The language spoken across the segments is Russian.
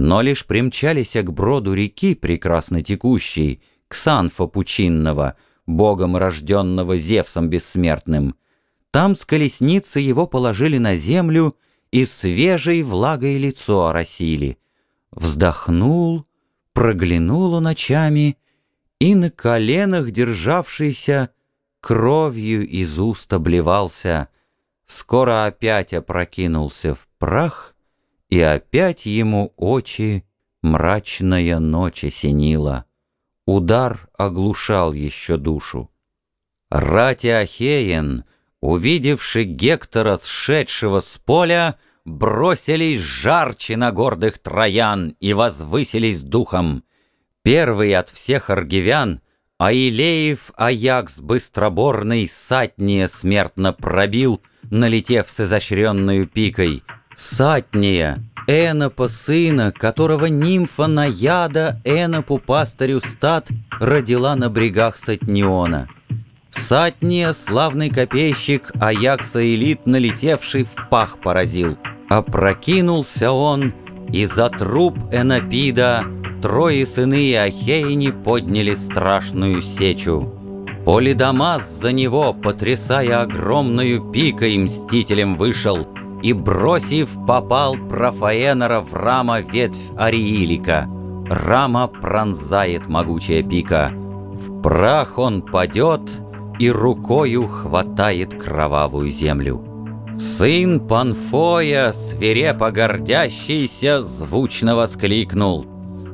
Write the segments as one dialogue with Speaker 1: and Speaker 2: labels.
Speaker 1: Но лишь примчались к броду реки, прекрасно текущей, к Санфа Пучинного, богом рожденного Зевсом бессмертным. Там с колесницы его положили на землю и свежей влагой лицо оросили. Вздохнул, проглянул он ночами, и на коленах державшийся кровью из уст обливался, скоро опять опрокинулся в прах, и опять ему очи мрачная ночь осенила. Удар оглушал еще душу. Рати Ахеен, увидевши Гектора, сшедшего с поля, бросились жарче на гордых троян и возвысились духом. Первый от всех аргивян, Аилеев Аякс быстроборный сатния смертно пробил, налетев с изощренную пикой. Сатния, Энопа сына, которого нимфа Наяда Энопу пастырю стат родила на брегах Сатниона. Сатния, славный копейщик, Аякса элит, налетевший в пах поразил. Опрокинулся он, и за труп Энопида трое сыны Ахейни подняли страшную сечу. Полидамас за него, потрясая огромную пикой, мстителем вышел — и, бросив, попал Профаэнора в рама ветвь Ариилика. Рама пронзает могучая пика. В прах он падет и рукою хватает кровавую землю. Сын Панфоя, свирепо гордящийся, звучно воскликнул.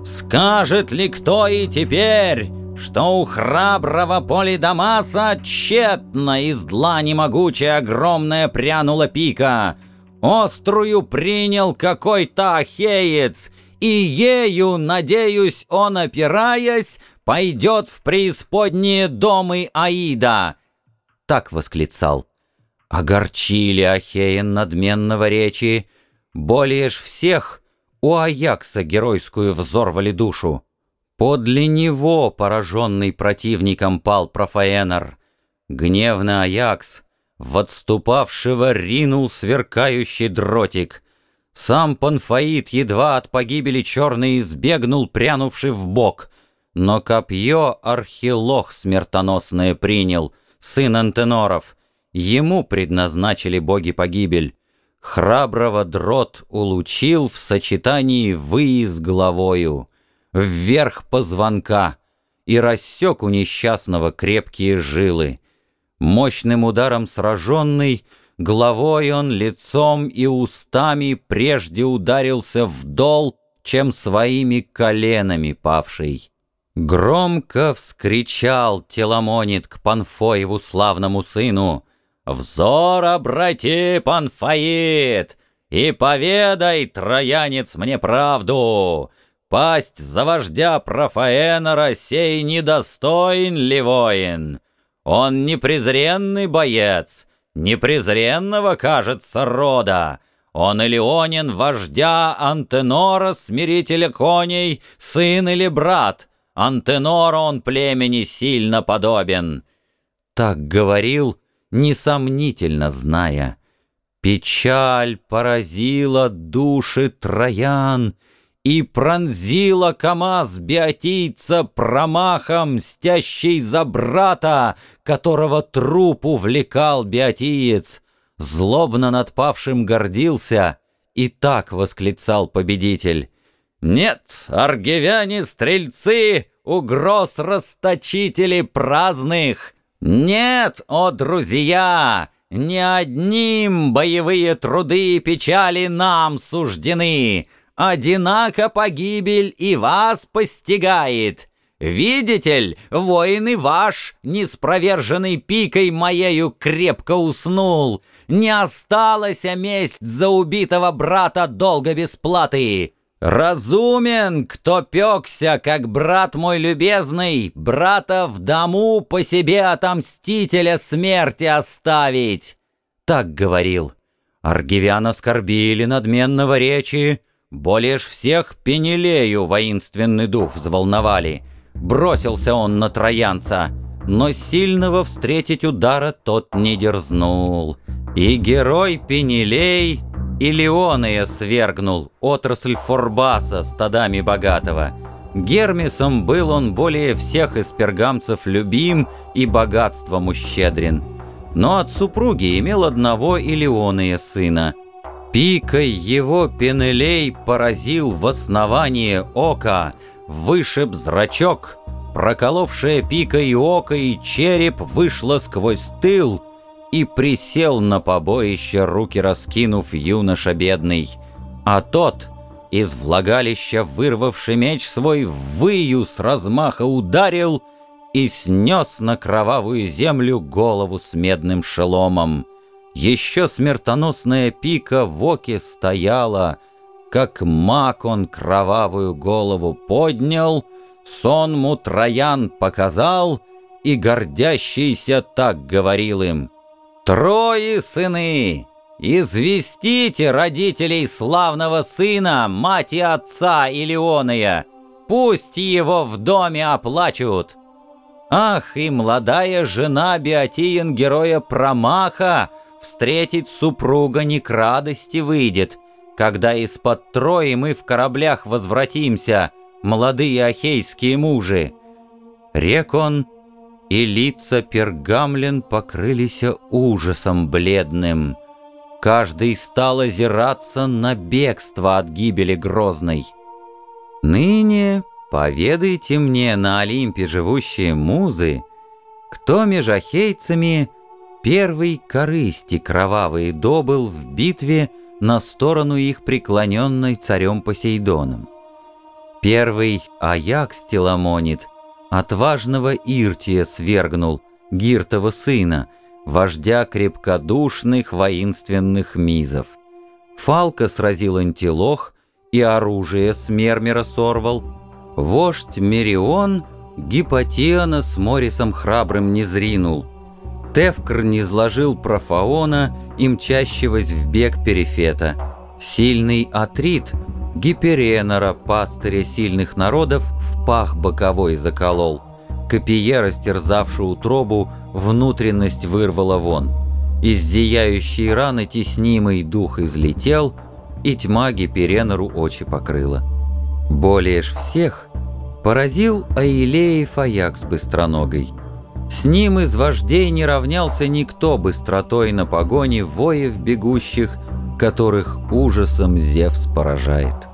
Speaker 1: «Скажет ли кто и теперь, что у храброго Полидамаса тщетно из длани могучая огромная прянула пика?» Острую принял какой-то ахеец, и ею, надеюсь, он, опираясь, пойдет в преисподние домы Аида. Так восклицал. Огорчили Ахеен надменного речи, более ж всех у Аякса геройскую взорвали душу. Подле него, пораженный противником, пал Профаэнор. Гневно Аякс, в отступавшего ринул сверкающий дротик. Сам Панфаид едва от погибели черный избегнул, прянувший в бок. Но копье архилох смертоносное принял, сын Антеноров. Ему предназначили боги погибель. Храброго дрот улучил в сочетании вы с головою, вверх позвонка, и рассек у несчастного крепкие жилы. Мощным ударом сраженный, головой он лицом и устами прежде ударился в дол, чем своими коленами павший. Громко вскричал Теламонит к Панфоеву славному сыну «Взор обрати, Панфаид, и поведай, троянец, мне правду!» Пасть за вождя Профаэна сей недостоин ли воин? Он не презренный боец, не презренного, кажется, рода. Он Илеонин, вождя Антенора, смирителя коней, сын или брат. Антенора он племени сильно подобен. Так говорил, несомнительно зная. Печаль поразила души троян, и пронзила КамАЗ биотийца промахом, мстящий за брата, которого труп увлекал биотиец. Злобно над павшим гордился, и так восклицал победитель. «Нет, аргивяне-стрельцы, угроз расточители праздных! Нет, о друзья!» Не одним боевые труды и печали нам суждены, одинако погибель и вас постигает. Видитель, воин ваш, неспроверженный пикой моею, крепко уснул. Не осталась месть за убитого брата долго без платы. Разумен, кто пекся, как брат мой любезный, брата в дому по себе отомстителя смерти оставить. Так говорил. Аргивян оскорбили надменного речи, более ж всех Пенелею воинственный дух взволновали. Бросился он на троянца, но сильного встретить удара тот не дерзнул. И герой Пенелей и Леония свергнул, отрасль Форбаса, стадами богатого. Гермесом был он более всех из пергамцев любим и богатством ущедрен. Но от супруги имел одного Илеония сына. Пикой его Пенелей поразил в основание ока, вышиб зрачок, проколовшая пикой око и череп вышла сквозь тыл — и присел на побоище, руки раскинув юноша бедный. А тот, из влагалища вырвавший меч свой, выю с размаха ударил и снес на кровавую землю голову с медным шеломом. Еще смертоносная пика в оке стояла, как маг он кровавую голову поднял, сон му Троян показал, и гордящийся так говорил им — Трое сыны! Известите родителей славного сына, мать и отца Илеония! Пусть его в доме оплачут!» Ах, и молодая жена Биотиен героя Промаха встретить супруга не к радости выйдет, когда из-под Трои мы в кораблях возвратимся, молодые ахейские мужи. Рек он, и лица пергамлен покрылись ужасом бледным. Каждый стал озираться на бегство от гибели грозной. Ныне поведайте мне на Олимпе живущие музы, кто меж ахейцами первый корысти кровавые добыл в битве на сторону их преклоненной царем Посейдоном. Первый Аякс Теламонит — Отважного Иртия свергнул, Гиртова сына, вождя крепкодушных воинственных мизов. Фалка сразил антилох и оружие с мермера сорвал. Вождь Мерион Гипотиана с Морисом храбрым не зринул. Тевкр не изложил профаона и мчащегося в бег перифета. Сильный Атрит — Гиперенора, пастыря сильных народов, в пах боковой заколол. Копие, растерзавшую утробу, внутренность вырвала вон. Из зияющей раны теснимый дух излетел, и тьма Гиперенору очи покрыла. Более ж всех поразил Аилеев Аякс быстроногой. С ним из вождей не равнялся никто быстротой на погоне воев бегущих, которых ужасом Зевс поражает.